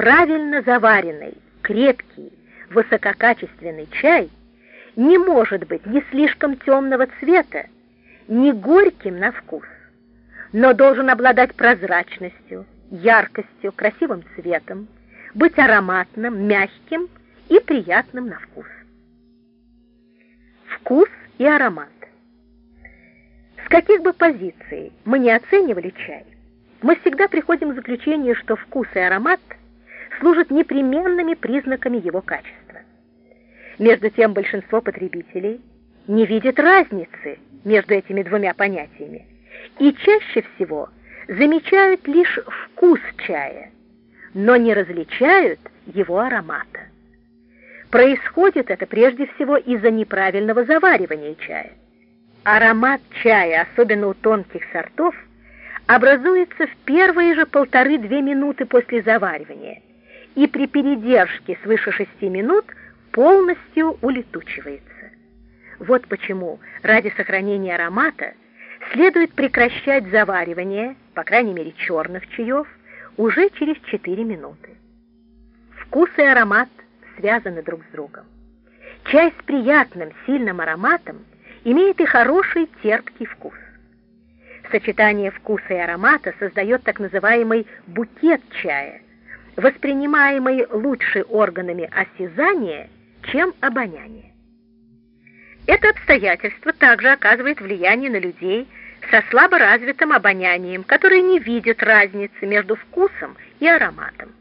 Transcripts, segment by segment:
правильно заваренный, крепкий, высококачественный чай не может быть ни слишком темного цвета, ни горьким на вкус, но должен обладать прозрачностью, яркостью, красивым цветом, быть ароматным, мягким и приятным на вкус. Вкус и аромат. С каких бы позиций мы не оценивали чай, мы всегда приходим к заключению, что вкус и аромат служат непременными признаками его качества. Между тем большинство потребителей не видит разницы между этими двумя понятиями и чаще всего замечают лишь вкус чая, но не различают его аромата. Происходит это прежде всего из-за неправильного заваривания чая. Аромат чая, особенно у тонких сортов, образуется в первые же полторы-две минуты после заваривания и при передержке свыше шести минут полностью улетучивается. Вот почему ради сохранения аромата следует прекращать заваривание, по крайней мере черных чаев, уже через 4 минуты. Вкус и аромат связаны друг с другом. Чай с приятным, сильным ароматом имеет и хороший терпкий вкус. Сочетание вкуса и аромата создает так называемый букет чая, воспринимаемый лучше органами осязания, чем обоняния. Это обстоятельство также оказывает влияние на людей со слабо развитым обонянием, которые не видят разницы между вкусом и ароматом.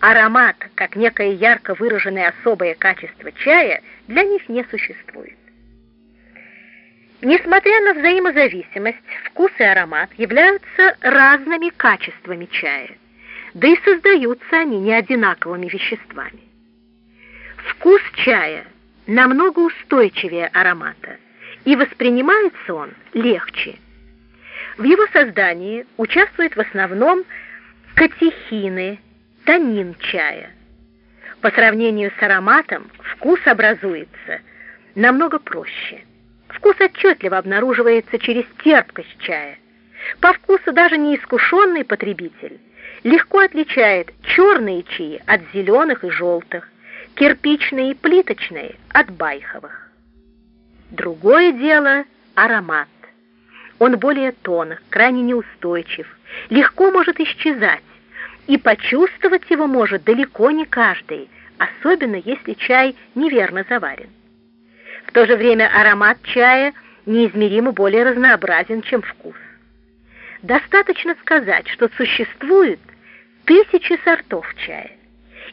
Аромат, как некое ярко выраженное особое качество чая, для них не существует. Несмотря на взаимозависимость, вкус и аромат являются разными качествами чая, да и создаются они не одинаковыми веществами. Вкус чая намного устойчивее аромата, и воспринимается он легче. В его создании участвуют в основном катехины, танин чая. По сравнению с ароматом вкус образуется намного проще. Вкус отчетливо обнаруживается через терпкость чая. По вкусу даже неискушенный потребитель легко отличает черные чаи от зеленых и желтых, кирпичные и плиточные от байховых. Другое дело – аромат. Он более тонок, крайне неустойчив, легко может исчезать, и почувствовать его может далеко не каждый, особенно если чай неверно заварен. В то же время аромат чая неизмеримо более разнообразен, чем вкус. Достаточно сказать, что существует тысячи сортов чая,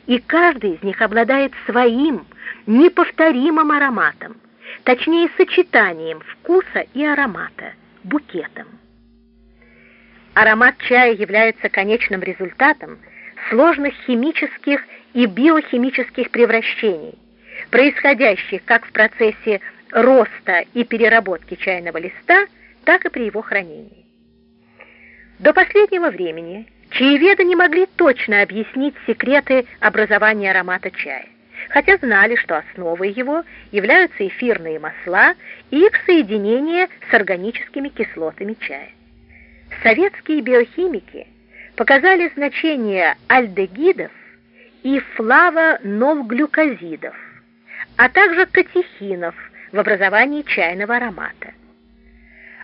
и каждый из них обладает своим неповторимым ароматом, точнее сочетанием вкуса и аромата, букетом. Аромат чая является конечным результатом сложных химических и биохимических превращений, происходящих как в процессе роста и переработки чайного листа, так и при его хранении. До последнего времени чаеведы не могли точно объяснить секреты образования аромата чая, хотя знали, что основой его являются эфирные масла и их соединение с органическими кислотами чая. Советские биохимики показали значение альдегидов и флавонолглюкозидов, а также катехинов в образовании чайного аромата.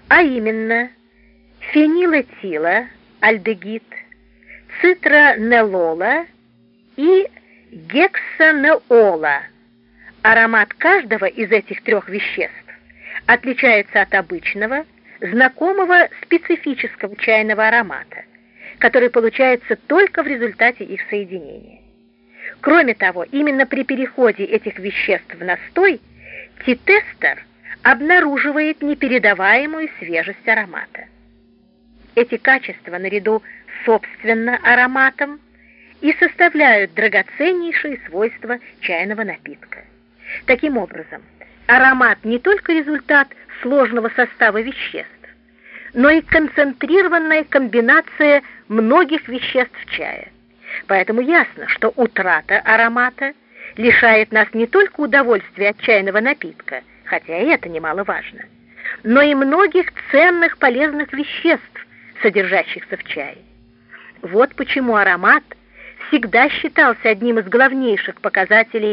А именно фенилэтила, альдегид, цитронелола и гексанеола. Аромат каждого из этих трех веществ отличается от обычного – знакомого специфического чайного аромата, который получается только в результате их соединения. Кроме того, именно при переходе этих веществ в настой титестер обнаруживает непередаваемую свежесть аромата. Эти качества наряду собственно ароматом и составляют драгоценнейшие свойства чайного напитка. Таким образом, аромат не только результат сложного состава веществ, но и концентрированная комбинация многих веществ чая. Поэтому ясно, что утрата аромата лишает нас не только удовольствия от чайного напитка, хотя и это немаловажно, но и многих ценных полезных веществ, содержащихся в чае. Вот почему аромат всегда считался одним из главнейших показателей